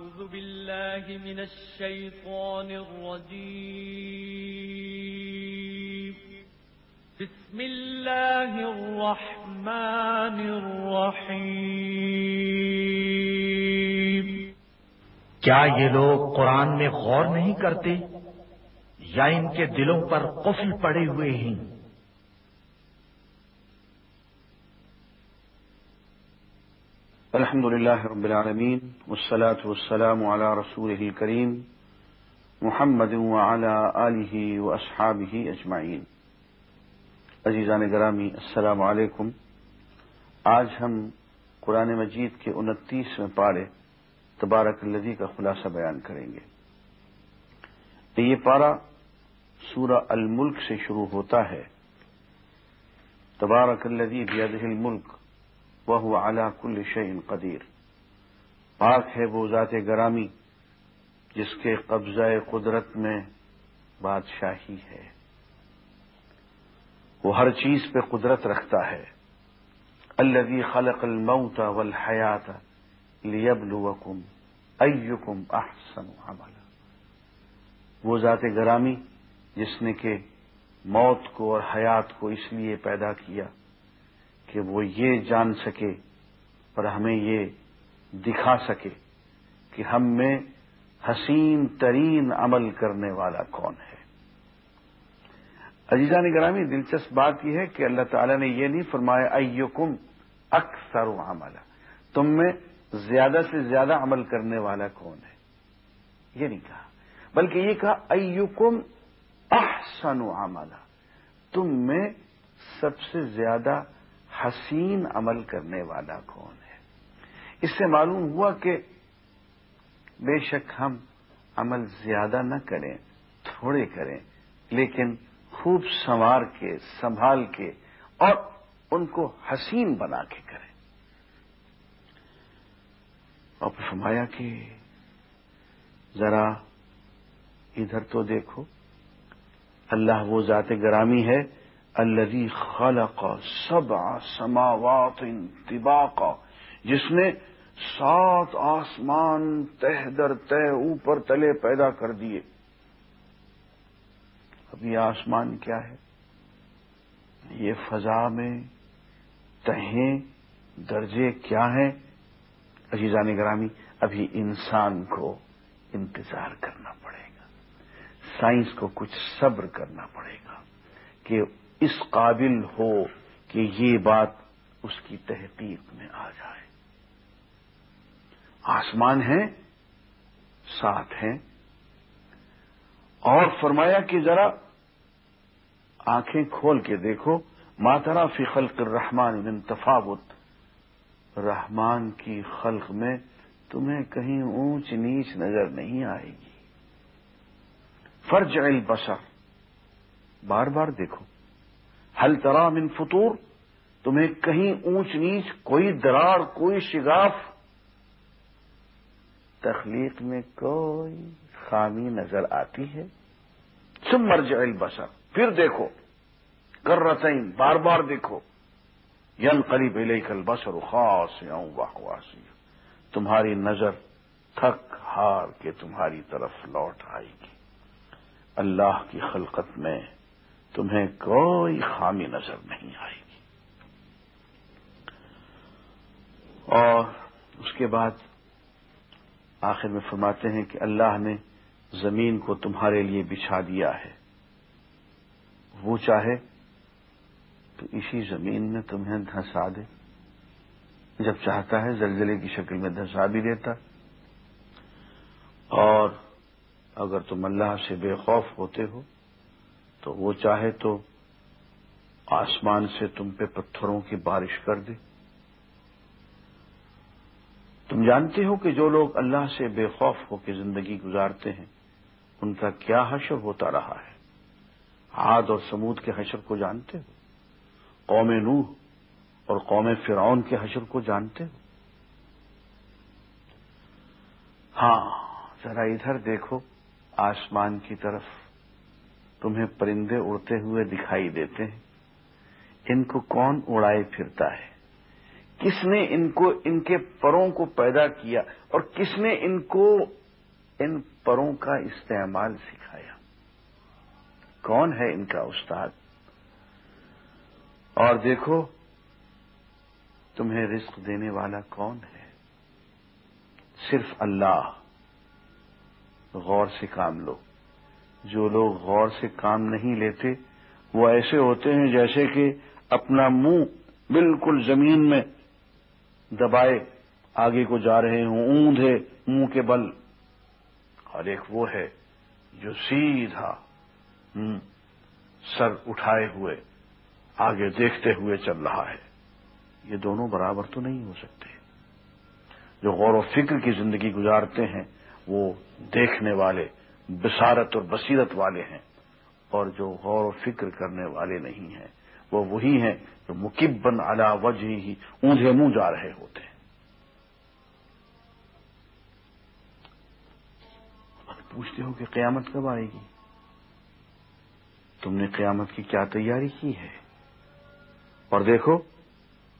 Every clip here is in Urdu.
أعوذ بالله من الشيطان الرجيم. بسم الله الرحمن الرحيم. کیا یہ لوگ قرآن میں غور نہیں کرتے یا ان کے دلوں پر قفل پڑے ہوئے ہیں؟ الحمد لله رب العالمين والصلاة والسلام على رسوله الكريم محمد وعلى آله وأصحابه أجمعين. عزیزان گرامی، السلام علیکم. آج ہم قرآن مجید کے انتیس میں پارے تبارک الذی کا خلاصہ بیان کریں گے. یہ پارا سورہ الملک سے شروع ہوتا ہے. تبارک الذی بیدہ الملک وہ اعلی کل شعین قدیر۔ پاک ہے وہ ذات گرامی، جس کے قبضہ قدرت میں بادشاہی ہے۔ وہ ہر چیز پہ قدرت رکھتا ہے۔ الذي خلق الموت والحیات لیبلوکم ایکم احسن عملا۔ وہ ذات گرامی، جس نے کہ موت کو اور حیات کو اس لیے پیدا کیا کہ وہ یہ جان سکے اور ہمیں یہ دکھا سکے کہ ہم میں حسین ترین عمل کرنے والا کون ہے۔ عزیزہ نگرامی دلچسپ بات یہ ہے کہ اللہ تعالی نے یہ نہیں فرمایا ایکم اکثر عمل، تم میں زیادہ سے زیادہ عمل کرنے والا کون ہے؟ یہ نہیں کہا، بلکہ یہ کہا ایکم احسن عمل، تم میں سب سے زیادہ حسین عمل کرنے والا کون ہے؟ اس سے معلوم ہوا کہ بے شک ہم عمل زیادہ نہ کریں، تھوڑے کریں، لیکن خوب سنوار کے، سنبھال کے اور ان کو حسین بنا کے کریں۔ اور فرمایا کہ ذرا ادھر تو دیکھو، اللہ وہ ذات گرامی ہے الذي خلق سبع سماوات طباقا، جس نے سات آسمان تہ در تہ اوپر تلے پیدا کر دیے۔ اب یہ آسمان کیا ہے؟ یہ فضا میں تہیں درجے کیا ہیں؟ عزیزان گرامی، ابھی انسان کو انتظار کرنا پڑے گا۔ سائنس کو کچھ صبر کرنا پڑے گا کہ اس قابل ہو کہ یہ بات اس کی تحقیق میں آ جائے۔ آسمان ہے ساتھ ہیں۔ اور فرمایا کہ ذرا آنکھیں کھول کے دیکھو۔ ماترا فی خلق الرحمان من تفاوت۔ رحمان کی خلق میں تمہیں کہیں اونچ نیچ نظر نہیں آئے گی۔ فرج البشر۔ بار بار دیکھو۔ حل ترا من فطور؟ تمہیں کہیں اونچ نیچ کوئی درار، کوئی شگاف؟ تخلیق میں کوئی خامی نظر آتی ہے؟ سم مرج البشر پھر دیکھو کر رسین بار بار دیکھو ین قریب لے کل بسر خاص واسی تمہاری نظر تھک ہار کے تمہاری طرف لوٹ آئے گی۔ اللہ کی خلقت میں تمہیں کوئی خامی نظر نہیں آئے گی۔ اور اس کے بعد آخر میں فرماتے ہیں کہ اللہ نے زمین کو تمہارے لیے بچھا دیا ہے۔ وہ چاہے تو اسی زمین میں تمہیں دھنسا دے۔ جب چاہتا ہے زلزلے کی شکل میں دھنسا بھی دیتا۔ اور اگر تم اللہ سے بے خوف ہوتے ہو تو وہ چاہے تو آسمان سے تم پہ پتھروں کی بارش کر دے۔ تم جانتے ہو کہ جو لوگ اللہ سے بے خوف ہو کے زندگی گزارتے ہیں، ان کا کیا حشر ہوتا رہا ہے؟ ہاتھ اور سمود کے حشر کو جانتے ہو؟ قوم نوح اور قوم فرعون کے حشر کو جانتے ہو؟ ہاں ذرا ادھر دیکھو، آسمان کی طرف۔ تمہیں پرندے اڑتے ہوئے دکھائی دیتے ہیں۔ ان کو کون اڑائے پھرتا ہے؟ کس نے ان کو، ان کے پروں کو پیدا کیا اور کس نے ان کو ان پروں کا استعمال سکھایا؟ کون ہے ان کا استاد؟ اور دیکھو، تمہیں رزق دینے والا کون ہے؟ صرف اللہ۔ غور سے کام لو۔ جو لوگ غور سے کام نہیں لیتے، وہ ایسے ہوتے ہیں جیسے کہ اپنا منہ بالکل زمین میں دبائے، آگے کو جا رہے ہوں اونھے منہ کے بل۔ اور ایک وہ ہے جو سیدھا سر اٹھائے ہوئے، آگے دیکھتے ہوئے چل رہا ہے۔ یہ دونوں برابر تو نہیں ہو سکتے۔ جو غور و فکر کی زندگی گزارتے ہیں، وہ دیکھنے والے بصارت اور بصیرت والے ہیں اور جو غور و فکر کرنے والے نہیں ہیں وہ وہی ہیں جو مکبن علا وجہ ہی اونجے منہ جا رہے ہوتے ہیں۔ پوچھتے ہو کہ قیامت کب آئے گی؟ تم نے قیامت کی کیا تیاری کی ہے؟ اور دیکھو،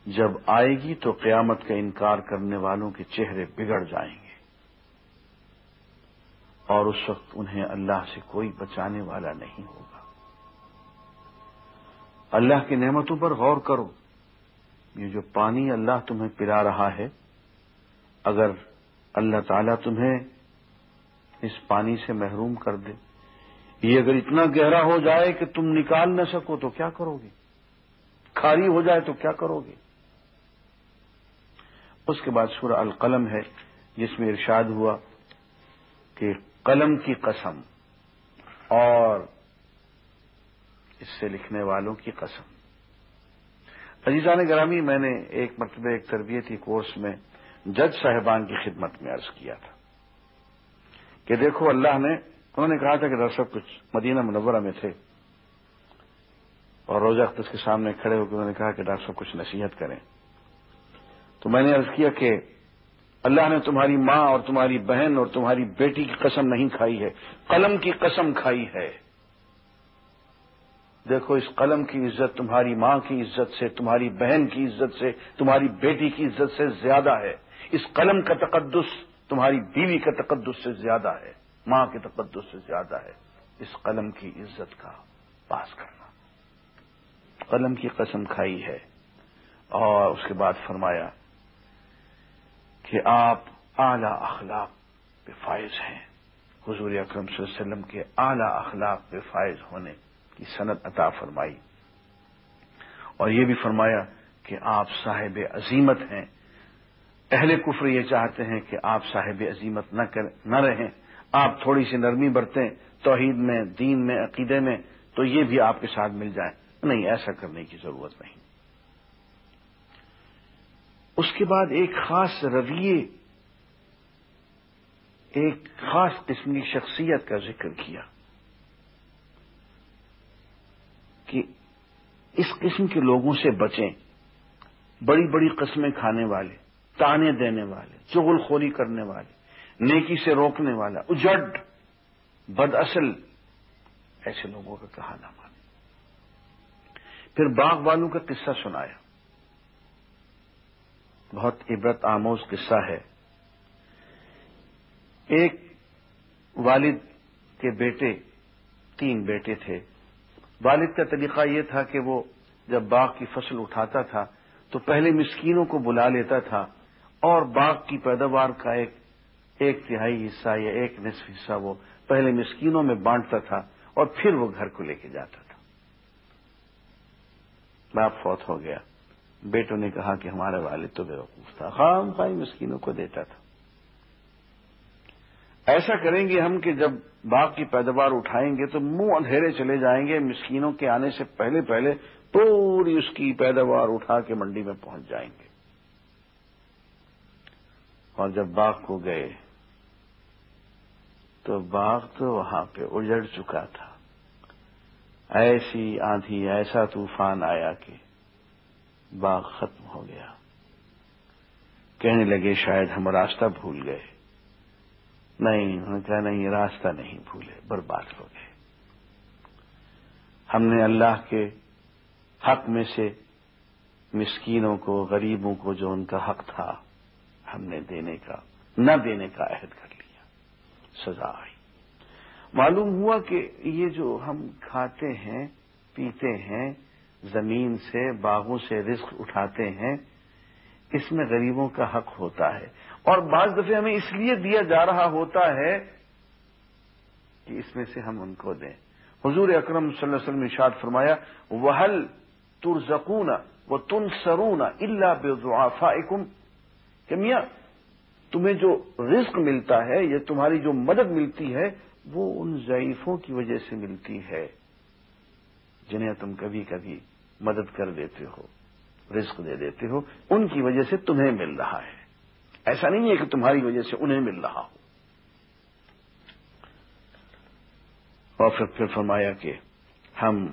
جب آئے گی تو قیامت کا انکار کرنے والوں کے چہرے بگڑ جائیں گے۔ اور اس وقت انہیں اللہ سے کوئی بچانے والا نہیں ہوگا۔ اللہ کی نعمتوں پر غور کرو۔ یہ جو پانی اللہ تمہیں پلا رہا ہے، اگر اللہ تعالیٰ تمہیں اس پانی سے محروم کر دے، یہ اگر اتنا گہرا ہو جائے کہ تم نکال نہ سکو، تو کیا کرو گے؟ کھاری ہو جائے تو کیا کرو گے؟ اس کے بعد سورہ القلم ہے، جس میں ارشاد ہوا کہ قلم کی قسم اور اس سے لکھنے والوں کی قسم۔ عزیزان گرامی، میں نے ایک مرتبہ ایک تربیتی کورس میں جج صاحبان کی خدمت میں عرض کیا تھا کہ دیکھو، اللہ نے، انہوں نے کہا تھا کہ ڈاکٹر صاحب، کچھ مدینہ منورہ میں تھے اور روزہ اختر کے سامنے کھڑے ہو کے انہوں نے کہا کہ ڈاکٹر صاحب، کچھ نصیحت کریں۔ تو میں نے عرض کیا کہ اللہ نے تمہاری ماں اور تمہاری بہن اور تمہاری بیٹی کی قسم نہیں کھائی ہے، قلم کی قسم کھائی ہے۔ دیکھو، اس قلم کی عزت تمہاری ماں کی عزت سے، تمہاری بہن کی عزت سے، تمہاری بیٹی کی عزت سے زیادہ ہے۔ اس قلم کا تقدس تمہاری بیوی کا تقدس سے زیادہ ہے، ماں کے تقدس سے زیادہ ہے۔ اس قلم کی عزت کا پاس کرنا۔ قلم کی قسم کھائی ہے۔ اور اس کے بعد فرمایا کہ آپ اعلی اخلاق پہ فائز ہیں۔ حضور اکرم صلی اللہ علیہ وسلم کے اعلی اخلاق پہ فائز ہونے کی صنعت عطا فرمائی۔ اور یہ بھی فرمایا کہ آپ صاحب عظیمت ہیں۔ اہل کفر یہ چاہتے ہیں کہ آپ صاحب عظیمت نہ کر، نہ رہیں۔ آپ تھوڑی سی نرمی برتیں، توحید میں، دین میں، عقیدے میں، تو یہ بھی آپ کے ساتھ مل جائے نہیں، ایسا کرنے کی ضرورت نہیں۔ اس کے بعد ایک خاص رویے، ایک خاص قسم کی شخصیت کا ذکر کیا کہ اس قسم کے لوگوں سے بچیں، بڑی بڑی قسمیں کھانے والے، تانے دینے والے، چغل خوری کرنے والے، نیکی سے روکنے والا، اجڑ بد اصل ایسے لوگوں کا کہا نہ مانے۔ پھر باغ والوں کا قصہ سنایا۔ بہت عبرت آموز قصہ ہے۔ ایک والد کے بیٹے، تین بیٹے تھے۔ والد کا طریقہ یہ تھا کہ وہ جب باغ کی فصل اٹھاتا تھا تو پہلے مسکینوں کو بلا لیتا تھا اور باغ کی پیداوار کا ایک ایک تہائی حصہ یا ایک نصف حصہ وہ پہلے مسکینوں میں بانٹتا تھا اور پھر وہ گھر کو لے کے جاتا تھا۔ باپ فوت ہو گیا۔ بیٹوں نے کہا کہ ہمارا والد تو بے وقوف تھا۔ خام خائی مسکینوں کو دیتا تھا۔ ایسا کریں گے ہم کہ جب باغ کی پیداوار اٹھائیں گے تو منہ اندھیرے چلے جائیں گے، مسکینوں کے آنے سے پہلے پہلے پوری اس کی پیداوار اٹھا کے منڈی میں پہنچ جائیں گے۔ اور جب باغ کو گئے تو باغ تو وہاں پہ اجڑ چکا تھا۔ ایسی آندھی، ایسا طوفان آیا کہ باغ ختم ہو گیا۔ کہنے لگے شاید ہم راستہ بھول گئے۔ نہیں، انہوں نے کہا نہیں، راستہ نہیں بھولے، برباد ہو گئے۔ ہم نے اللہ کے حق میں سے مسکینوں کو، غریبوں کو جو ان کا حق تھا، ہم نے دینے کا، نہ دینے کا عہد کر لیا۔ سزا آئی۔ معلوم ہوا کہ یہ جو ہم کھاتے ہیں، پیتے ہیں زمین سے باغوں سے رزق اٹھاتے ہیں، اس میں غریبوں کا حق ہوتا ہے۔ اور بعض دفعے ہمیں اس لیے دیا جا رہا ہوتا ہے کہ اس میں سے ہم ان کو دیں۔ حضور اکرم صلی اللہ علیہ وسلم ارشاد فرمایا وحل ترزقون وہ تن سرونا اللہ بے کہ میاں تمہیں جو رزق ملتا ہے، یا تمہاری جو مدد ملتی ہے، وہ ان ضعیفوں کی وجہ سے ملتی ہے۔ جنہیں تم کبھی کبھی مدد کر دیتے ہو، رزق دے دیتے ہو، ان کی وجہ سے تمہیں مل رہا ہے۔ ایسا نہیں ہے کہ تمہاری وجہ سے انہیں مل رہا ہو۔ اور پھر پھر فرمایا کہ ہم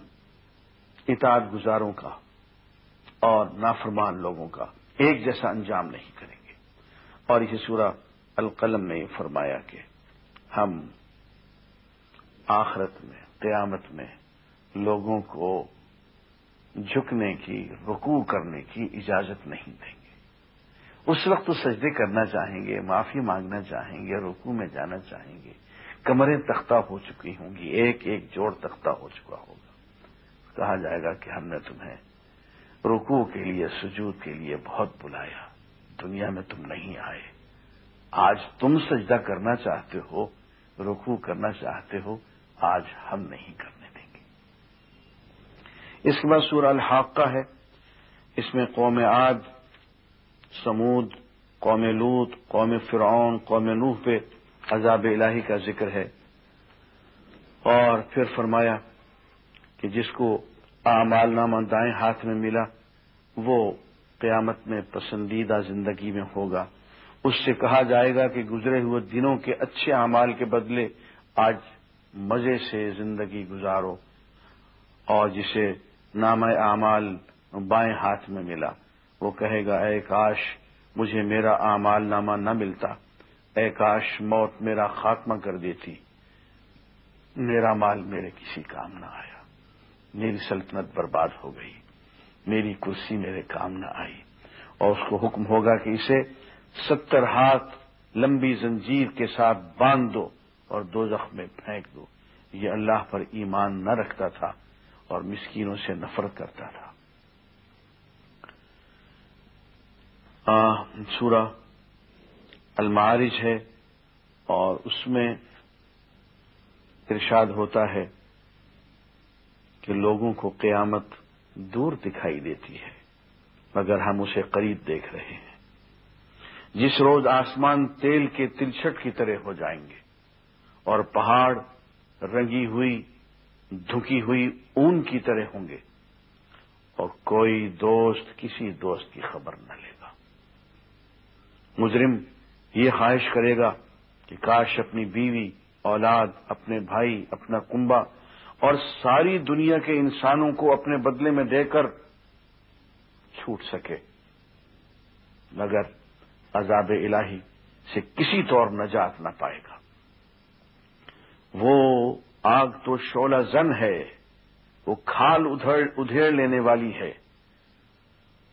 اطاعت گزاروں کا اور نافرمان لوگوں کا ایک جیسا انجام نہیں کریں گے۔ اور اسی سورہ القلم نے فرمایا کہ ہم آخرت میں، قیامت میں لوگوں کو جھکنے کی، رکوع کرنے کی اجازت نہیں دیں گے۔ اس وقت تو سجدے کرنا چاہیں گے، معافی مانگنا چاہیں گے، رکوع میں جانا چاہیں گے۔ کمریں تختہ ہو چکی ہوں گی، ایک ایک جوڑ تختہ ہو چکا ہوگا۔ کہا جائے گا کہ ہم نے تمہیں رکوع کے لیے، سجود کے لیے بہت بلایا۔ دنیا میں تم نہیں آئے۔ آج تم سجدہ کرنا چاہتے ہو، رکوع کرنا چاہتے ہو، آج ہم نہیں کرنے دیں گے اس کے بعد سورہ الحاقہ ہے، اس میں قوم عاد، سمود، قوم لوت قوم فرعون، قوم نوح پہ عذاب الہی کا ذکر ہے۔ اور پھر فرمایا کہ جس کو اعمال نامہ دائیں ہاتھ میں ملا، وہ قیامت میں پسندیدہ زندگی میں ہوگا۔ اس سے کہا جائے گا کہ گزرے ہوئے دنوں کے اچھے اعمال کے بدلے آج مزے سے زندگی گزارو اور جسے نام اعمال بائیں ہاتھ میں ملا۔ وہ کہے گا، اے کاش، مجھے میرا اعمال نامہ نہ ملتا۔ اے کاش، موت میرا خاتمہ کر دیتی۔ میرا مال میرے کسی کام نہ آیا۔ میری سلطنت برباد ہو گئی۔ میری کرسی میرے کام نہ آئی۔ اور اس کو حکم ہوگا کہ اسے ستر ہاتھ لمبی زنجیر کے ساتھ باندھ دو اور دو میں پھینک دو۔ یہ اللہ پر ایمان نہ رکھتا تھا۔ اور مسکینوں سے نفرت کرتا تھا۔ سورہ المعارج ہے اور اس میں ارشاد ہوتا ہے کہ لوگوں کو قیامت دور دکھائی دیتی ہے، مگر ہم اسے قریب دیکھ رہے ہیں۔ جس روز آسمان تیل کے تلچھٹ کی طرح ہو جائیں گے اور پہاڑ رنگی ہوئی دھکی ہوئی اون کی طرح ہوں گے اور کوئی دوست کسی دوست کی خبر نہ لے گا۔ مجرم یہ خواہش کرے گا کہ کاش اپنی بیوی، اولاد، اپنے بھائی، اپنا کنبا اور ساری دنیا کے انسانوں کو اپنے بدلے میں دے کر چھوٹ سکے۔ مگر عذاب الہی سے کسی طور نجات نہ پائے گا۔ وہ آگ تو شولہ زن ہے، وہ کھال ادھیڑ لینے والی ہے۔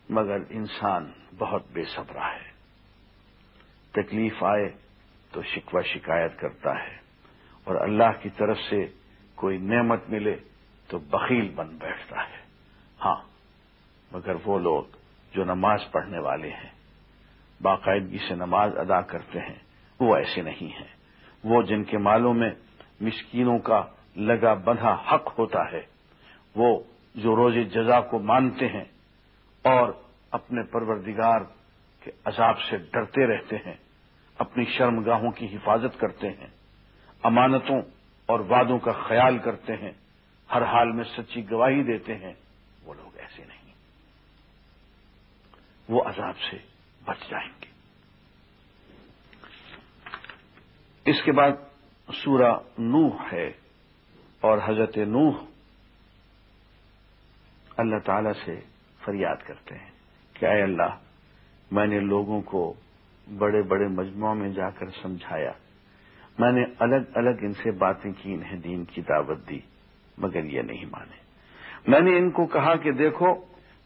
مگر انسان بہت بے صبرا ہے۔ تکلیف آئے تو شکوہ شکایت کرتا ہے۔ اور اللہ کی طرف سے کوئی نعمت ملے تو بخیل بن بیٹھتا ہے۔ ہاں مگر وہ لوگ جو نماز پڑھنے والے ہیں، باقاعدگی سے نماز ادا کرتے ہیں، وہ ایسے نہیں ہیں۔ وہ جن کے مالوں میں مسکینوں کا لگا بندھا حق ہوتا ہے۔ وہ جو روز جزا کو مانتے ہیں اور اپنے پروردگار کے عذاب سے ڈرتے رہتے ہیں، اپنی شرمگاہوں کی حفاظت کرتے ہیں، امانتوں اور وعدوں کا خیال کرتے ہیں، ہر حال میں سچی گواہی دیتے ہیں، وہ لوگ ایسے نہیں۔ وہ عذاب سے بچ جائیں گے۔ اس کے بعد سورہ نوح ہے اور حضرت نوح اللہ تعالی سے فریاد کرتے ہیں کہ اے اللہ، میں نے لوگوں کو بڑے بڑے مجموعوں میں جا کر سمجھایا۔ میں نے الگ الگ ان سے باتیں کی، انہیں دین کی دعوت دی، مگر یہ نہیں مانے۔ میں نے ان کو کہا کہ دیکھو،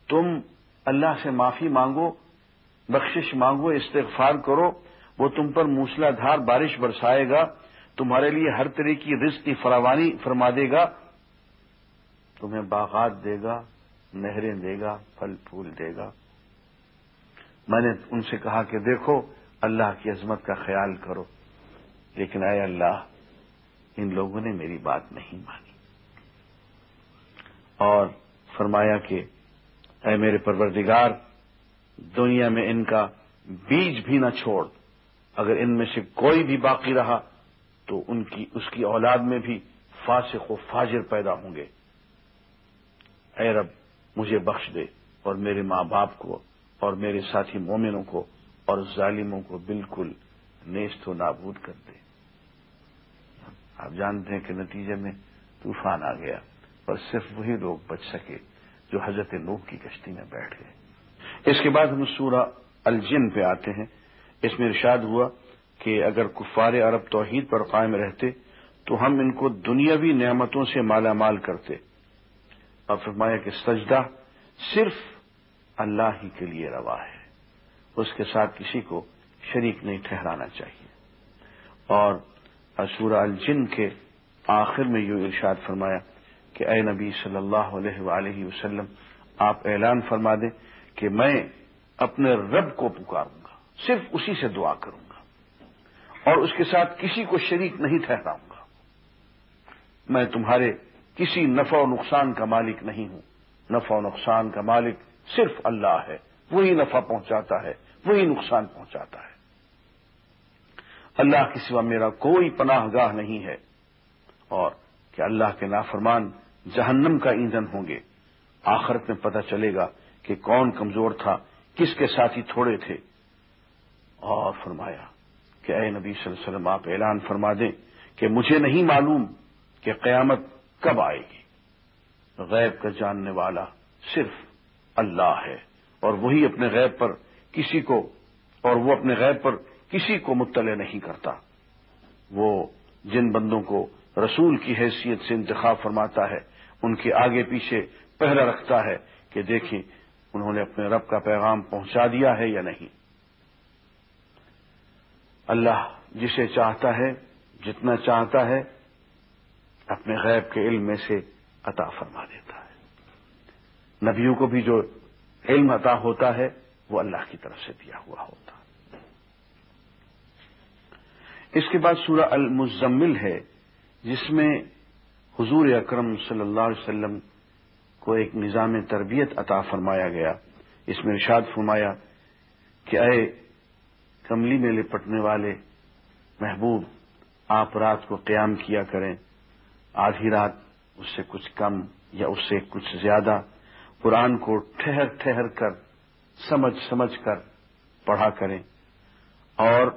تم اللہ سے معافی مانگو، بخشش مانگو، استغفار کرو، وہ تم پر موسلا دھار بارش برسائے گا۔ تمہارے لیے ہر طرح کی رزق کی فراوانی فرما دے گا، تمہیں باغات دے گا، نہریں دے گا، پھل پھول دے گا۔ میں نے ان سے کہا کہ دیکھو، اللہ کی عظمت کا خیال کرو۔ لیکن اے اللہ، ان لوگوں نے میری بات نہیں مانی۔ اور فرمایا کہ اے میرے پروردگار، دنیا میں ان کا بیج بھی نہ چھوڑ۔ اگر ان میں سے کوئی بھی باقی رہا تو ان کی، اس کی اولاد میں بھی فاسق و فاجر پیدا ہوں گے۔ اے رب، مجھے بخش دے اور میرے ماں باپ کو اور میرے ساتھی مومنوں کو اور ظالموں کو بالکل نیست و نابود کر دے۔ آپ جانتے ہیں کہ نتیجے میں طوفان آ گیا اور صرف وہی لوگ بچ سکے جو حضرت نوح کی کشتی میں بیٹھ گئے۔ اس کے بعد ہم سورہ الجن پہ آتے ہیں۔ اس میں ارشاد ہوا کہ اگر کفار عرب توحید پر قائم رہتے تو ہم ان کو دنیاوی نعمتوں سے مالا مال کرتے۔ اور فرمایا کہ سجدہ صرف اللہ ہی کے لیے روا ہے۔ اس کے ساتھ کسی کو شریک نہیں ٹھہرانا چاہیے۔ اور سورہ الجن کے آخر میں یوں ارشاد فرمایا کہ اے نبی صلی اللہ علیہ وآلہ وسلم، آپ اعلان فرما دیں کہ میں اپنے رب کو پکاروں گا، صرف اسی سے دعا کروں گا۔ اور اس کے ساتھ کسی کو شریک نہیں ٹھہراؤں گا۔ میں تمہارے کسی نفع و نقصان کا مالک نہیں ہوں۔ نفع و نقصان کا مالک صرف اللہ ہے۔ وہی نفع پہنچاتا ہے، وہی نقصان پہنچاتا ہے۔ اللہ کے سوا میرا کوئی پناہ گاہ نہیں ہے۔ اور کہ اللہ کے نافرمان جہنم کا ایندھن ہوں گے؟ آخرت میں پتہ چلے گا کہ کون کمزور تھا، کس کے ساتھی تھوڑے تھے۔ اور فرمایا کہ اے نبی صلی اللہ علیہ وسلم، آپ اعلان فرما دیں کہ مجھے نہیں معلوم کہ قیامت کب آئے گی۔ غیب کا جاننے والا صرف اللہ ہے اور وہی اپنے غیب پر کسی کو، اور وہ اپنے غیب پر کسی کو مطلع نہیں کرتا۔ وہ جن بندوں کو رسول کی حیثیت سے انتخاب فرماتا ہے، ان کے آگے پیچھے پہلا رکھتا ہے کہ دیکھیں انہوں نے اپنے رب کا پیغام پہنچا دیا ہے یا نہیں۔ اللہ جسے چاہتا ہے، جتنا چاہتا ہے، اپنے غیب کے علم میں سے عطا فرما دیتا ہے۔ نبیوں کو بھی جو علم عطا ہوتا ہے، وہ اللہ کی طرف سے دیا ہوا ہوتا اس کے بعد سورہ المزمل ہے، جس میں حضور اکرم صلی اللہ علیہ وسلم کو ایک نظام تربیت عطا فرمایا گیا۔ اس میں ارشاد فرمایا کہ اے کملی میں لپٹنے والے محبوب آپ رات کو قیام کیا کریں، آدھی رات اس سے کچھ کم یا اس سے کچھ زیادہ قرآن کو ٹھہر ٹھہر کر، سمجھ سمجھ کر پڑھا کریں۔ اور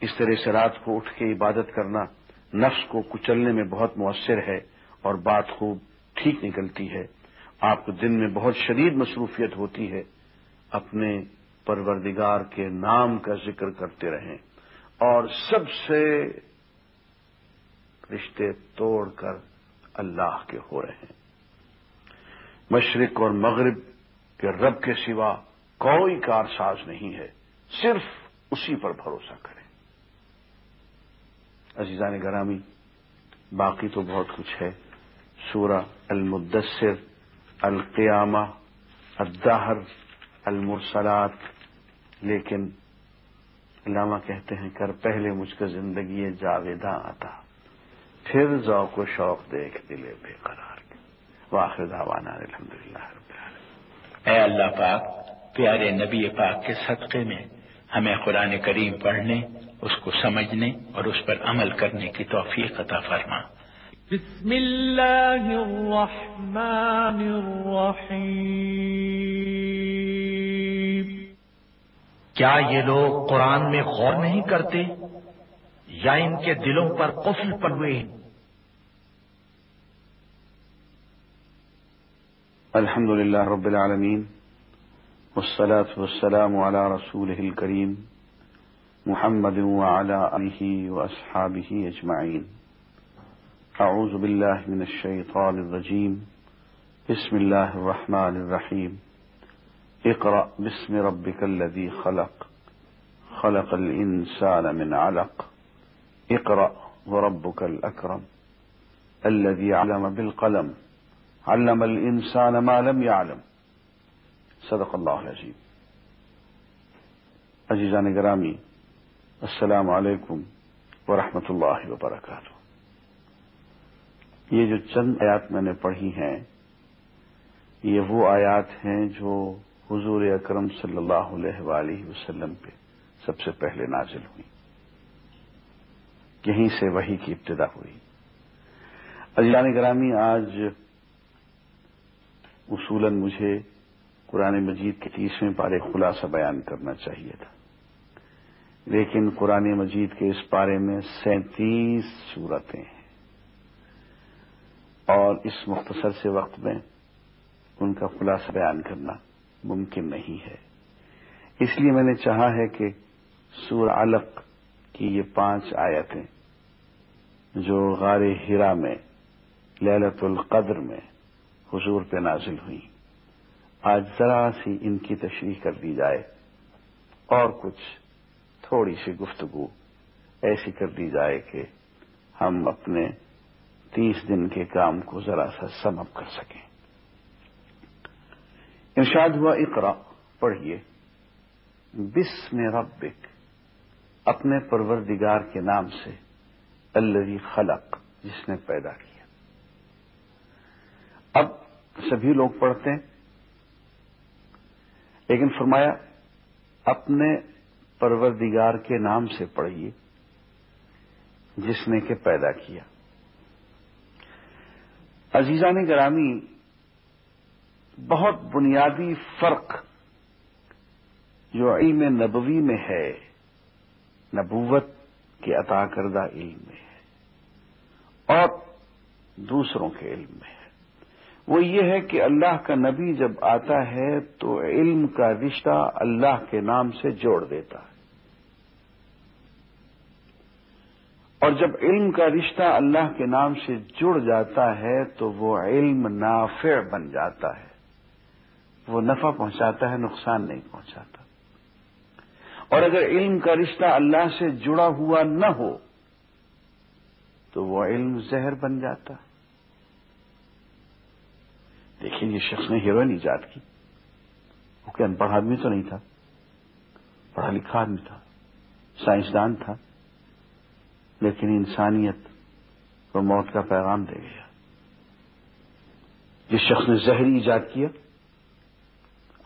اس طرح سے رات کو اٹھ کے عبادت کرنا نفس کو کچلنے میں بہت مؤثر ہے اور بات خوب ٹھیک نکلتی ہے۔ آپ کو دن میں بہت شدید مصروفیت ہوتی ہے۔ اپنے پروردگار کے نام کا ذکر کرتے رہیں اور سب سے رشتے توڑ کر اللہ کے ہو رہے ہیں۔ مشرق اور مغرب کے رب کے سوا کوئی کارساز نہیں ہے۔ صرف اسی پر بھروسہ کریں۔ عزیزان گرامی، باقی تو بہت کچھ ہے۔ سورہ المدثر، القیامہ، الدہر المرسلات، لیکن علامہ کہتے ہیں کر پہلے مجھ کو زندگی جاویداں آتا پھر ذوق و شوق دیکھ دلے بے قرار واخر دعوانا الحمد للہ اے اللہ پاک، پیارے نبی پاک کے صدقے میں ہمیں قرآن کریم پڑھنے، اس کو سمجھنے اور اس پر عمل کرنے کی توفیق عطا فرما۔ بسم اللہ الرحمن الرحیم کیا یہ لوگ قرآن میں غور نہیں کرتے؟ یا ان کے دلوں پر قفل پڑوے ہیں الحمد لله رب العالمين والصلاة والسلام على رسوله الكريم محمد وعلى آله وأصحابه أجمعين أعوذ بالله من الشيطان الرجيم. بسم الله الرحمن الرحيم. اقرأ بسم ربك الذي خلق. خلق الإنسان من علق. اقرأ وربك الأكرم. الذي علم بالقلم. علم الإنسان ما لم يعلم. صدق الله العظيم. عزیزان گرامی، السلام علیکم ورحمۃ اللہ وبرکاتہ. یہ جو چند آیات میں نے پڑھی ہیں، یہ وہ آیات ہیں جو حضور اکرم صلی اللہ علیہ وآلہ وسلم پہ سب سے پہلے نازل ہوئی۔ یہیں سے وہی کی ابتدا ہوئی۔ عزیزان گرامی آج اصولاً مجھے قرآن مجید کے تیسویں پارے خلاصہ بیان کرنا چاہیے تھا۔ لیکن قرآن مجید کے اس پارے میں سینتیس صورتیں ہیں۔ اور اس مختصر سے وقت میں ان کا خلاصہ بیان کرنا ممکن نہیں ہے۔ اس لیے میں نے چاہا ہے کہ سور علق کی یہ پانچ آیتیں جو غار ہرا میں للت القدر میں حضور پہ نازل ہوئی آج ذرا سی ان کی تشریح کر دی جائے اور کچھ تھوڑی سی گفتگو ایسی کر دی جائے کہ ہم اپنے تیس دن کے کام کو ذرا سا سم اپ کر سکیں۔ ارشاد ہوا اقرا پڑھیے۔ بسم ربک، اپنے پروردگار کے نام سے الذي خلق، جس نے پیدا کیا۔ اب سبھی لوگ پڑھتے ہیں۔ لیکن فرمایا، اپنے پروردگار کے نام سے پڑھیے، جس نے کہ پیدا کیا۔ عزیزان گرامی، بہت بنیادی فرق جو علم نبوی میں ہے، نبوت کے عطا کردہ علم میں ہے اور دوسروں کے علم میں ہے۔ وہ یہ ہے کہ اللہ کا نبی جب آتا ہے تو علم کا رشتہ اللہ کے نام سے جوڑ دیتا ہے۔ اور جب علم کا رشتہ اللہ کے نام سے جڑ جاتا ہے تو وہ علم نافع بن جاتا ہے۔ وہ نفع پہنچاتا ہے، نقصان نہیں پہنچاتا۔ اور اگر علم کا رشتہ اللہ سے جڑا ہوا نہ ہو تو وہ علم زہر بن جاتا۔ دیکھیے، یہ شخص نے ہیروئن ایجاد کی۔ وہ کہ ان پڑھ آدمی تو نہیں تھا۔ پڑھا لکھا آدمی تھا۔ سائنسدان تھا۔ لیکن انسانیت کو موت کا پیغام دے گیا۔ جس شخص نے زہری ایجاد کیا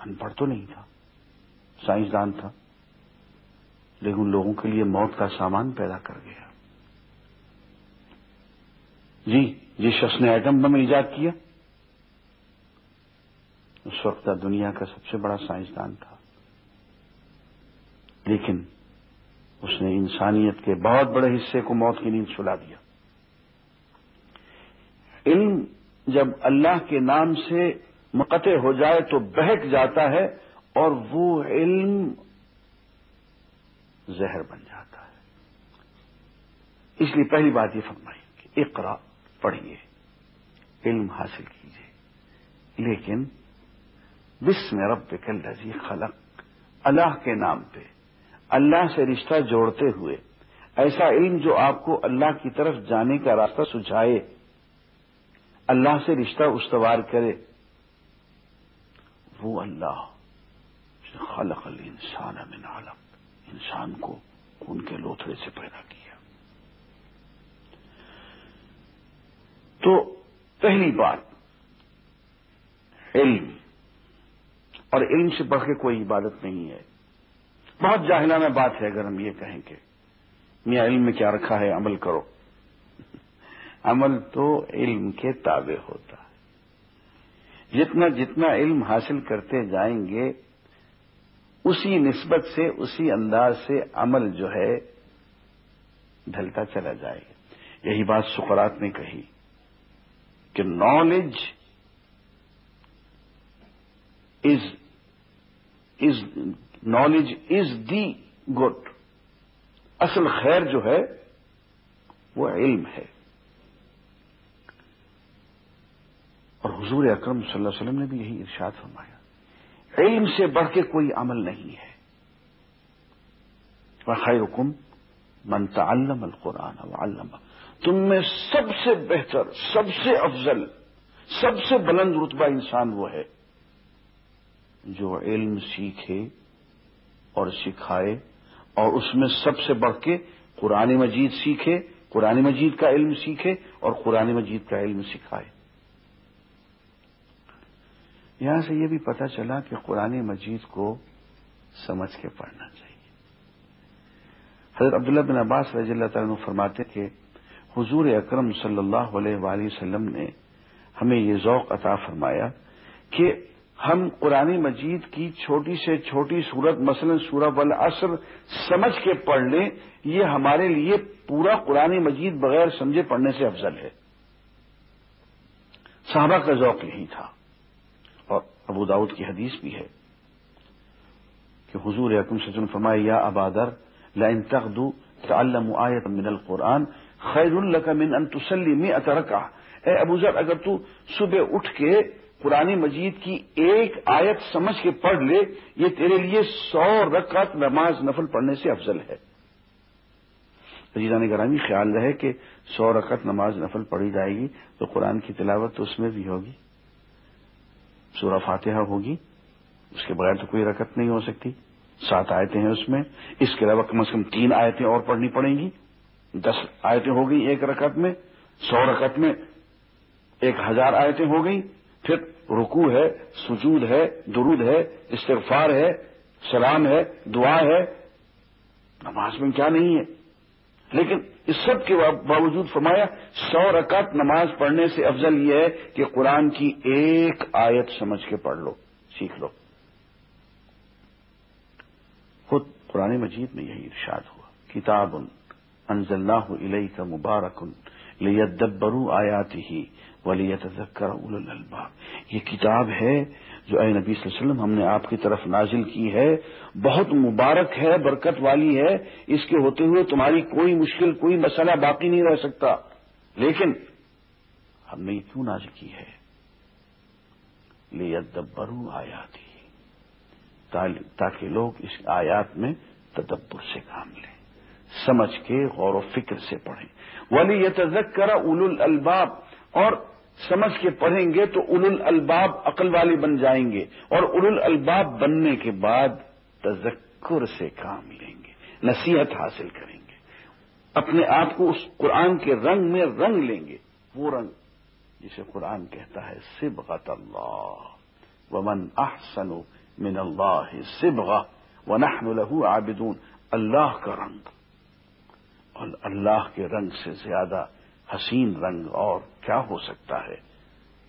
ان پڑھ تو نہیں تھا، سائنسدان تھا، لیکن لوگوں کے لیے موت کا سامان پیدا کر گیا۔ جی جس شخص نے ایٹم بم ایجاد کیا، اس وقت دنیا کا سب سے بڑا سائنسدان تھا۔ لیکن اس نے انسانیت کے بہت بڑے حصے کو موت کی نیند سلا دیا۔ علم جب اللہ کے نام سے مقطع ہو جائے تو بہک جاتا ہے اور وہ علم زہر بن جاتا ہے۔ اس لیے پہلی بات یہ فرمائی کہ اقرا، پڑھیے، علم حاصل کیجیے۔ لیکن بسم رب کل خلق، اللہ کے نام پہ اللہ سے رشتہ جوڑتے ہوئے، ایسا علم جو آپ کو اللہ کی طرف جانے کا راستہ سجھائے، اللہ سے رشتہ استوار کرے، وہ اللہ خلق الانسان من علق، انسان کو ان کے لوتھڑے سے پیدا کیا۔ تو پہلی بات، علم، اور علم سے بڑھ کے کوئی عبادت نہیں ہے۔ بہت جاہلانہ بات ہے اگر ہم یہ کہیں کہ میاں علم میں کیا رکھا ہے، عمل کرو۔ عمل تو علم کے تابع ہوتا ہے۔ جتنا جتنا علم حاصل کرتے جائیں گے، اسی نسبت سے، اسی انداز سے عمل جو ہے، ڈھلتا چلا جائے گا۔ یہی بات سکرات نے کہی کہ knowledge is is knowledge is the good اصل خیر جو ہے، وہ علم ہے۔ اور حضور اکرم صلی اللہ علیہ وسلم نے بھی یہی ارشاد فرمایا۔ علم سے بڑھ کے کوئی عمل نہیں ہے۔ خیر حکم من تعلم القرآن وعلم تم میں سب سے بہتر، سب سے افضل، سب سے بلند رتبہ انسان وہ ہے جو علم سیکھے۔ اور سکھائے اور اس میں سب سے بڑھ کے قرآن مجید سیکھے، قرآن مجید کا علم سیکھے اور قرآن مجید کا علم سکھائے۔ یہاں سے یہ بھی پتا چلا کہ قرآن مجید کو سمجھ کے پڑھنا چاہیے۔ حضرت عبداللہ بن عباس رضی اللہ تعالیٰ فرماتے کہ حضور اکرم صلی اللہ علیہ وآلہ وسلم نے ہمیں یہ ذوق عطا فرمایا کہ ہم قرآن مجید کی چھوٹی سے چھوٹی صورت، مثلا سورہ والعصر، سمجھ کے پڑھ لیں، یہ ہمارے لیے پورا قرآن مجید بغیر سمجھے پڑھنے سے افضل ہے۔ صحابہ کا ذوق یہی تھا۔ اور ابو داود کی حدیث بھی ہے کہ حضور حکم سچن فرمائے، یا ابادر لائن تخدو تعلم آیت من القرآن خیر الک من ان تسلی میں اترکا اے ابو ذر، اگر تو صبح اٹھ کے قرآن مجید کی ایک آیت سمجھ کے پڑھ لے، یہ تیرے لیے سو رکعت نماز نفل پڑھنے سے افضل ہے۔ عزیزان گرامی، خیال رہے کہ سو رکعت نماز نفل پڑھی جائے گی تو قرآن کی تلاوت تو اس میں بھی ہوگی، سورہ فاتحہ ہوگی، اس کے بغیر تو کوئی رکت نہیں ہو سکتی۔ سات آیتیں ہیں اس میں، اس کے علاوہ کم از کم تین آیتیں اور پڑھنی پڑیں گی۔ دس آیتیں ہو گئی ایک رکعت میں، سو رکعت میں ایک ہزار آیتیں ہو گئی، پھر رکو ہے، سجود ہے، درود ہے، استغفار ہے، سلام ہے، دعا ہے۔ نماز میں کیا نہیں ہے۔ لیکن اس سب کے باوجود فرمایا، سو رکعت نماز پڑھنے سے افضل یہ ہے کہ قرآن کی ایک آیت سمجھ کے پڑھ لو، سیکھ لو۔ خود قرآن مجید میں یہی ارشاد ہوا، کتاب انزل اللہ علیہ کا مبارکن لیدبرو آیاتی ہی ولی تذکر اول الباب یہ کتاب ہے جو اے نبی صلی اللہ علیہ وسلم ہم نے آپ کی طرف نازل کی ہے۔ بہت مبارک ہے، برکت والی ہے۔ اس کے ہوتے ہوئے تمہاری کوئی مشکل، کوئی مسئلہ باقی نہیں رہ سکتا۔ لیکن ہم نے یہ کیوں نازل کی ہے؟ لیدبرو آیاتی تاکہ لوگ اس آیات میں تدبر سے کام لیں۔ سمجھ کے غور و فکر سے پڑھیں۔ ولی یہ تذک کرا اول الباب اور سمجھ کے پڑھیں گے تو اول الباب عقل والے بن جائیں گے اور اول الباب بننے کے بعد تذکر سے کام لیں گے، نصیحت حاصل کریں گے۔ اپنے آپ کو اس قرآن کے رنگ میں رنگ لیں گے، وہ رنگ جسے قرآن کہتا ہے سبغت اللہ۔ ومن احسن من اللہ سبغ ونحن له عابدون۔ اللہ کا رنگ، اور اللہ کے رنگ سے زیادہ حسین رنگ اور کیا ہو سکتا ہے؟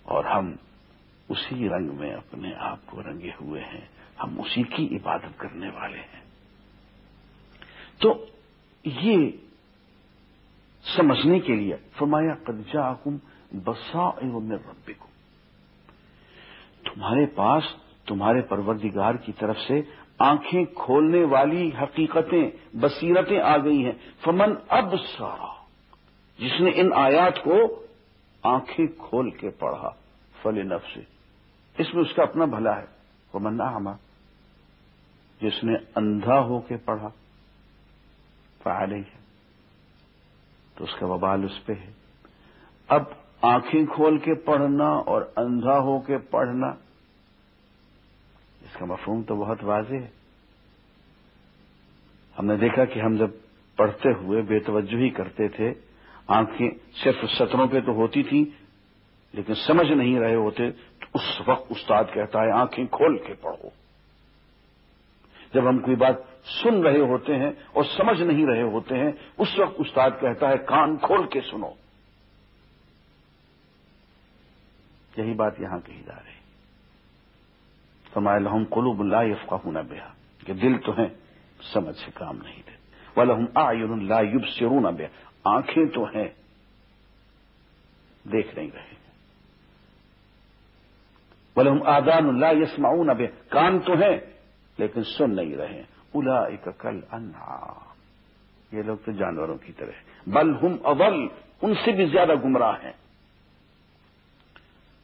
اور ہم اسی رنگ میں اپنے آپ کو رنگے ہوئے ہیں، ہم اسی کی عبادت کرنے والے ہیں۔ تو یہ سمجھنے کے لیے فرمایا قدجا کم بسا میں ربے کو تمہارے پاس، تمہارے پروردگار کی طرف سے آنکھیں کھولنے والی حقیقتیں، بصیرتیں آ گئی ہیں۔ فمن اب سارا جس نے ان آیات کو آنکھیں کھول کے پڑھا فل نف سے اس میں اس کا اپنا بھلا ہے۔ وہ منا ہما جس نے اندھا ہو کے پڑھا پڑھا ہے تو اس کا وبال اس پہ ہے۔ اب آنکھیں کھول کے پڑھنا اور اندھا ہو کے پڑھنا، اس کا مفہوم تو بہت واضح ہے۔ ہم نے دیکھا کہ ہم جب پڑھتے ہوئے بے توجہ ہی کرتے تھے آنکھیں صرف سطروں پہ تو ہوتی تھیں، لیکن سمجھ نہیں رہے ہوتے تو اس وقت استاد کہتا ہے، آنکھیں کھول کے پڑھو۔ جب ہم کوئی بات سن رہے ہوتے ہیں اور سمجھ نہیں رہے ہوتے ہیں، اس وقت استاد کہتا ہے، کان کھول کے سنو۔ یہی بات یہاں کہی جا رہی۔ فرمایا، لہم قلوب لا یفقہون بها کہ دل تو ہیں سمجھ سے کام نہیں دے ولہم اعین لا یبصرون بها آنکھیں تو ہیں، دیکھ نہیں رہے۔ بولے ہم آدان اللہ یسماؤن اب کان تو ہیں لیکن سن نہیں رہے۔ الا ایک کل انا یہ لوگ تو جانوروں کی طرح بل ہم اول ان سے بھی زیادہ گمراہ ہیں۔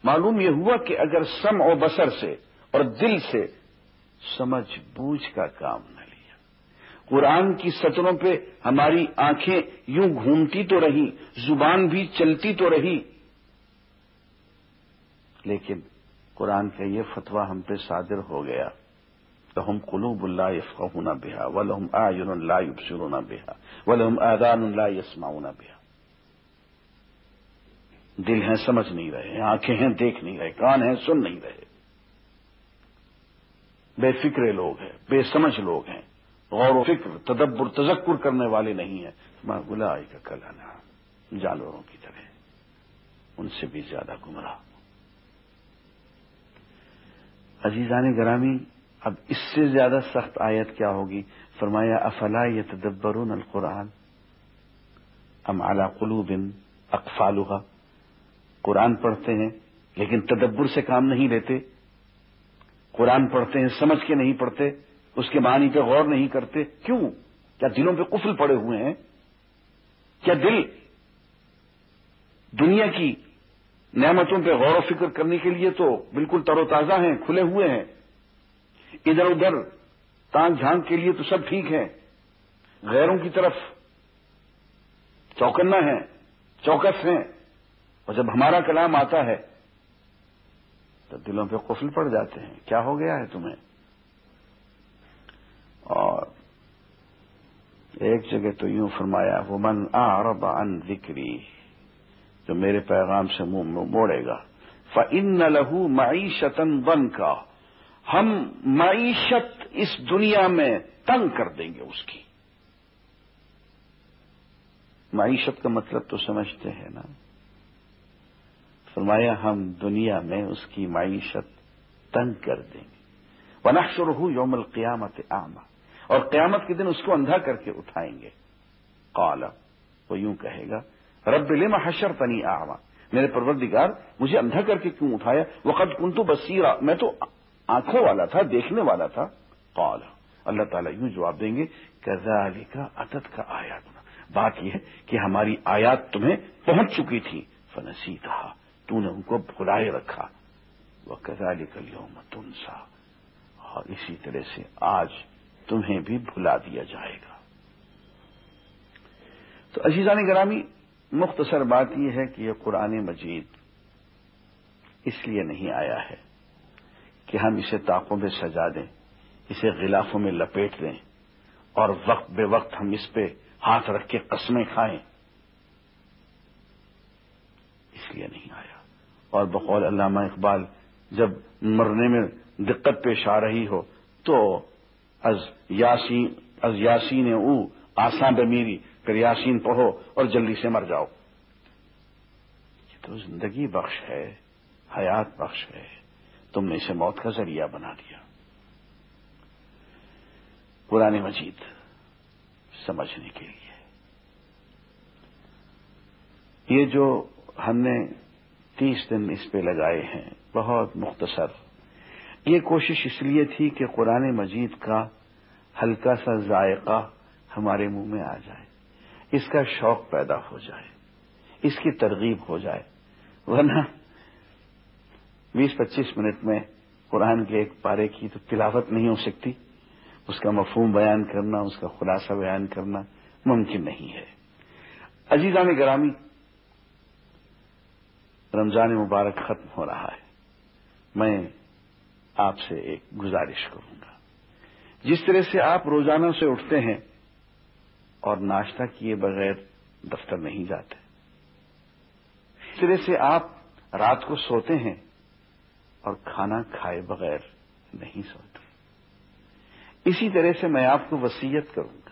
معلوم یہ ہوا کہ اگر سم و بسر سے اور دل سے، سمجھ بوجھ کا کام نہ لیا قرآن کی سطروں پہ ہماری آنکھیں یوں گھومتی تو رہی زبان بھی چلتی تو رہی لیکن قرآن کا یہ فتویٰ ہم پہ صادر ہو گیا۔ تو ہم قلوب اللہ یفقہون بہا، ولہم آئین اللہ یبصرون بہا، ولہم آذان اللہ یسمعون بہا۔ دل ہیں سمجھ نہیں رہے، آنکھیں ہیں دیکھ نہیں رہے، کان ہیں سن نہیں رہے۔ بے فکرے لوگ ہیں، بے سمجھ لوگ ہیں۔ غور و فکر، تدبر، تذکر کرنے والے نہیں ہیں۔ میں گلا کا کلانا، جانوروں کی طرح۔ ان سے بھی زیادہ گمراہ۔ عزیزان گرامی، اب اس سے زیادہ سخت آیت کیا ہوگی؟ فرمایا، افلا یہ تدبرون القرآن؟ ام اعلی قلوب اقفالها؟ قرآن پڑھتے ہیں، لیکن تدبر سے کام نہیں لیتے۔ قرآن پڑھتے ہیں، سمجھ کے نہیں پڑھتے۔ اس کے معنی پہ غور نہیں کرتے۔ کیوں؟ کیا دلوں پہ قفل پڑے ہوئے ہیں؟ کیا دل دنیا کی نعمتوں پہ غور و فکر کرنے کے لیے تو بالکل تر و تازہ ہیں، کھلے ہوئے ہیں۔ ادھر ادھر تانگ جھانک کے لیے تو سب ٹھیک ہے غیروں کی طرف چوکنا ہے چوکس ہیں۔ اور جب ہمارا کلام آتا ہے تو دلوں پہ قفل پڑ جاتے ہیں۔ کیا ہو گیا ہے تمہیں اور ایک جگہ تو یوں فرمایا وہ من آرب ان ذکری جو میرے پیغام سے منہ موڑے گا۔ فن لہو معیشتن بن کا ہم معیشت اس دنیا میں تنگ کر دیں گے اس کی۔ معیشت کا مطلب تو سمجھتے ہیں نا؟ فرمایا، ہم دنیا میں اس کی معیشت تنگ کر دیں گے۔ ونحشر ہو یوم القیامت آما اور قیامت کے دن اس کو اندھا کر کے اٹھائیں گے۔ قال وہ یوں کہے گا، رب لما حشر تنی آما میرے پروردگار، مجھے اندھا کر کے کیوں اٹھایا؟ وہ قد کن تو بصیرہ میں تو آنکھوں والا تھا، دیکھنے والا تھا۔ قال اللہ تعالیٰ یوں جواب دیں گے کزالی کا عدد کا آیات بات یہ ہے کہ ہماری آیات تمہیں پہنچ چکی تھی۔ فنسی کہا تو نے ان کو بھلائے رکھا۔ وہ کزالی کلیوم تنسا۔ اور اسی طرح سے آج تمہیں بھی بھلا دیا جائے گا۔ تو عزیزان گرامی، مختصر بات یہ ہے کہ یہ قرآن مجید اس لیے نہیں آیا ہے کہ ہم اسے طاقوں میں سجا دیں، اسے غلافوں میں لپیٹ دیں اور وقت بے وقت ہم اس پہ ہاتھ رکھ کے قسمیں کھائیں۔ اس لیے نہیں آیا۔ اور بقول علامہ اقبال، جب مرنے میں دقت پیش آ رہی ہو تو از یاسین از یاسین او، آسان بمیری پھر یاسین پڑھو اور جلدی سے مر جاؤ۔ یہ تو زندگی بخش ہے، حیات بخش ہے۔ تم نے اسے موت کا ذریعہ بنا دیا۔ پرانی مجید، سمجھنے کے لیے۔ یہ جو ہم نے تیس دن اس پہ لگائے ہیں، بہت مختصر۔ یہ کوشش اس لیے تھی کہ قرآن مجید کا ہلکا سا ذائقہ ہمارے منہ میں آ جائے، اس کا شوق پیدا ہو جائے، اس کی ترغیب ہو جائے۔ ورنہ بیس پچیس منٹ میں قرآن کے ایک پارے کی تو تلاوت نہیں ہو سکتی۔ اس کا مفہوم بیان کرنا، اس کا خلاصہ بیان کرنا ممکن نہیں ہے۔ عزیزان گرامی، رمضان مبارک ختم ہو رہا ہے۔ میں آپ سے ایک گزارش کروں گا۔ جس طرح سے آپ روزانہ سے اٹھتے ہیں اور ناشتہ کیے بغیر دفتر نہیں جاتے۔ اس طرح سے آپ رات کو سوتے ہیں اور کھانا کھائے بغیر نہیں سوتے۔ اسی طرح سے میں آپ کو وسیعت کروں گا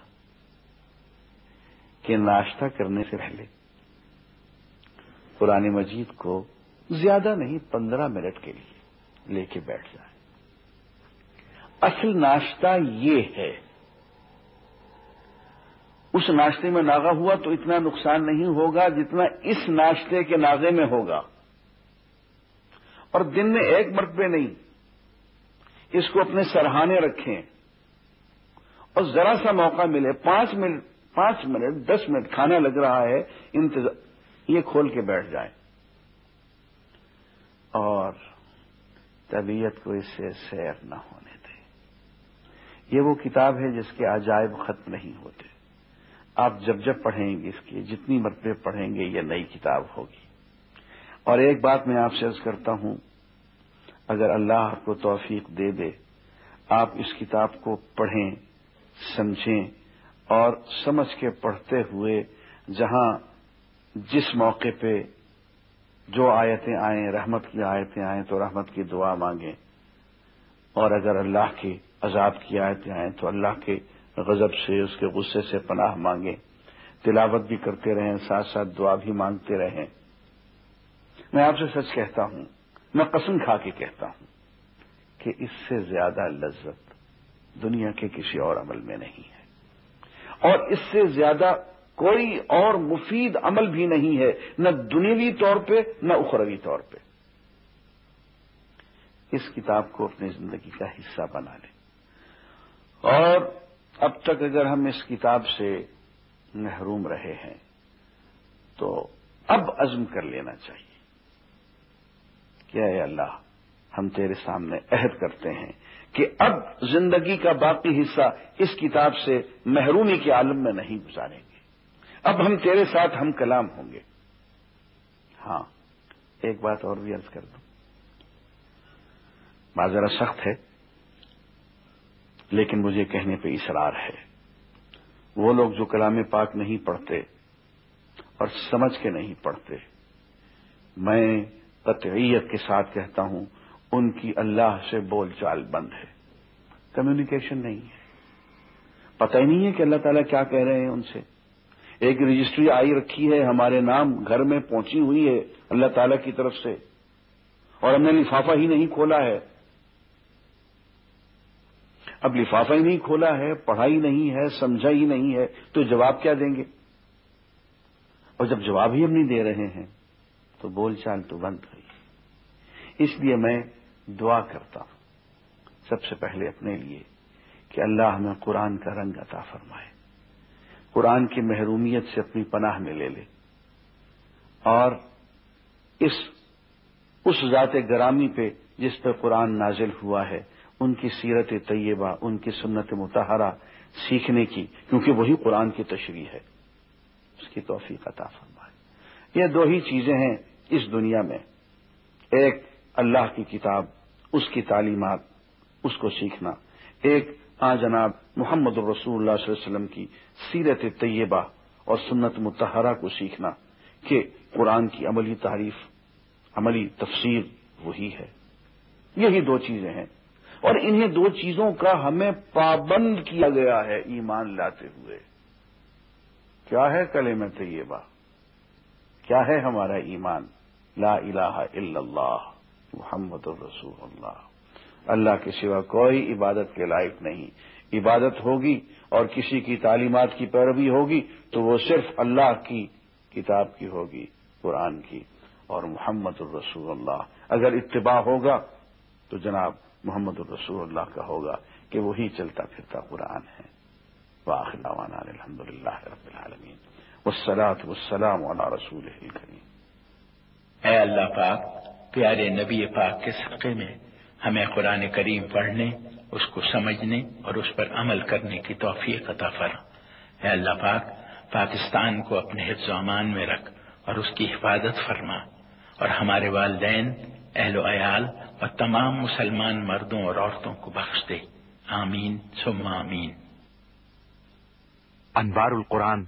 کہ ناشتہ کرنے سے پہلے قرآن مجید کو زیادہ نہیں پندرہ منٹ کے لیے لے کے بیٹھ جائیں۔ اصل ناشتہ یہ ہے۔ اس ناشتے میں ناغا ہوا تو اتنا نقصان نہیں ہوگا جتنا اس ناشتے کے ناغے میں ہوگا۔ اور دن میں ایک مرتبہ نہیں، اس کو اپنے سرہانے رکھیں۔ اور ذرا سا موقع ملے، پانچ منٹ پانچ منٹ، دس منٹ کھانا لگ رہا ہے یہ کھول کے بیٹھ جائیں۔ اور طبیعت کو اس سے سیر نہ ہونے دیں۔ یہ وہ کتاب ہے جس کے عجائب ختم نہیں ہوتے۔ آپ جب جب پڑھیں گے اس کی جتنی مرتبہ پڑھیں گے یہ نئی کتاب ہوگی۔ اور ایک بات میں آپ سے عرض کرتا ہوں، اگر اللہ آپ کو توفیق دے دے، آپ اس کتاب کو پڑھیں، سمجھیں، اور سمجھ کے پڑھتے ہوئے جہاں جس موقع پہ جو آیتیں آئیں، رحمت کی آیتیں آئیں، تو رحمت کی دعا مانگیں۔ اور اگر اللہ کے عذاب کی آیتیں آئیں تو اللہ کے غضب سے، اس کے غصے سے پناہ مانگیں۔ تلاوت بھی کرتے رہیں، ساتھ ساتھ دعا بھی مانگتے رہیں۔ میں آپ سے سچ کہتا ہوں، میں قسم کھا کے کہتا ہوں کہ اس سے زیادہ لذت دنیا کے کسی اور عمل میں نہیں ہے۔ اور اس سے زیادہ کوئی اور مفید عمل بھی نہیں ہے، نہ دنیوی طور پہ، نہ اخروی طور پہ۔ اس کتاب کو اپنی زندگی کا حصہ بنا لیں۔ اور اب تک اگر ہم اس کتاب سے محروم رہے ہیں، تو اب عزم کر لینا چاہیے کیا اے اللہ، ہم تیرے سامنے عہد کرتے ہیں کہ اب زندگی کا باقی حصہ اس کتاب سے محرومی کے عالم میں نہیں گزاریں گے۔ اب ہم تیرے ساتھ ہم کلام ہوں گے۔ ہاں ایک بات اور بھی عرض کر دوں۔ بات ذرا سخت ہے، لیکن مجھے کہنے پہ اصرار ہے۔ وہ لوگ جو کلام پاک نہیں پڑھتے اور سمجھ کے نہیں پڑھتے، میں قطعیت کے ساتھ کہتا ہوں، ان کی اللہ سے بول چال بند ہے۔ کمیونیکیشن نہیں ہے۔ پتہ ہی نہیں ہے کہ اللہ تعالیٰ کیا کہہ رہے ہیں ان سے۔ ایک رجسٹری آئی رکھی ہے، ہمارے نام گھر میں پہنچی ہوئی ہے اللہ تعالیٰ کی طرف سے، اور ہم نے لفافہ ہی نہیں کھولا ہے۔ اب لفافہ ہی نہیں کھولا ہے، پڑھائی نہیں ہے سمجھا ہی نہیں ہے، تو جواب کیا دیں گے؟ اور جب جواب ہی ہم نہیں دے رہے ہیں، تو بول چال تو بند ہوئی اس لیے میں دعا کرتا ہوں، سب سے پہلے اپنے لیے کہ اللہ ہمیں قرآن کا رنگ عطا فرمائے، قرآن کی محرومیت سے اپنی پناہ میں لے لے، اور اس اس ذات گرامی پہ جس پہ قرآن نازل ہوا ہے ان کی سیرت طیبہ، ان کی سنت متحرہ سیکھنے کی، کیونکہ وہی قرآن کی تشریح ہے۔ اس کی توفیق عطا فرمائے۔ یہ دو ہی چیزیں ہیں اس دنیا میں۔ ایک اللہ کی کتاب، اس کی تعلیمات، اس کو سیکھنا۔ ایک آ جناب محمد الرسول اللہ صلی اللہ علیہ وسلم کی سیرت طیبہ اور سنت متحرہ کو سیکھنا کہ قرآن کی عملی تعریف، عملی تفسیر وہی ہے۔ یہی دو چیزیں ہیں۔ اور انہیں دو چیزوں کا ہمیں پابند کیا گیا ہے ایمان لاتے ہوئے۔ کیا ہے کلمہ طیبہ؟ کیا ہے ہمارا ایمان؟ لا الہ الا اللہ، محمد الرسول اللہ۔ اللہ کے سوا کوئی عبادت کے لائق نہیں۔ عبادت ہوگی اور کسی کی تعلیمات کی پیروی ہوگی تو وہ صرف اللہ کی کتاب کی ہوگی، قرآن کی۔ اور محمد الرسول اللہ، اگر اتباع ہوگا تو جناب محمد الرسول اللہ کا ہوگا کہ وہی چلتا پھرتا قرآن ہے۔ واخر الحمد للہ رب العالمین۔ والصلاة والسلام علی رسول کریم اے اللہ پاک، پیارے نبی پاک کے صدقے میں ہمیں قرآن کریم پڑھنے، اس کو سمجھنے اور اس پر عمل کرنے کی توفیق عطا فرما۔ اے اللہ پاک، پاکستان کو اپنے حفظ و امان میں رکھ اور اس کی حفاظت فرما۔ اور ہمارے والدین اہل و عیال اور تمام مسلمان مردوں اور عورتوں کو بخش دے۔ آمین سم آمین۔ انوار القرآن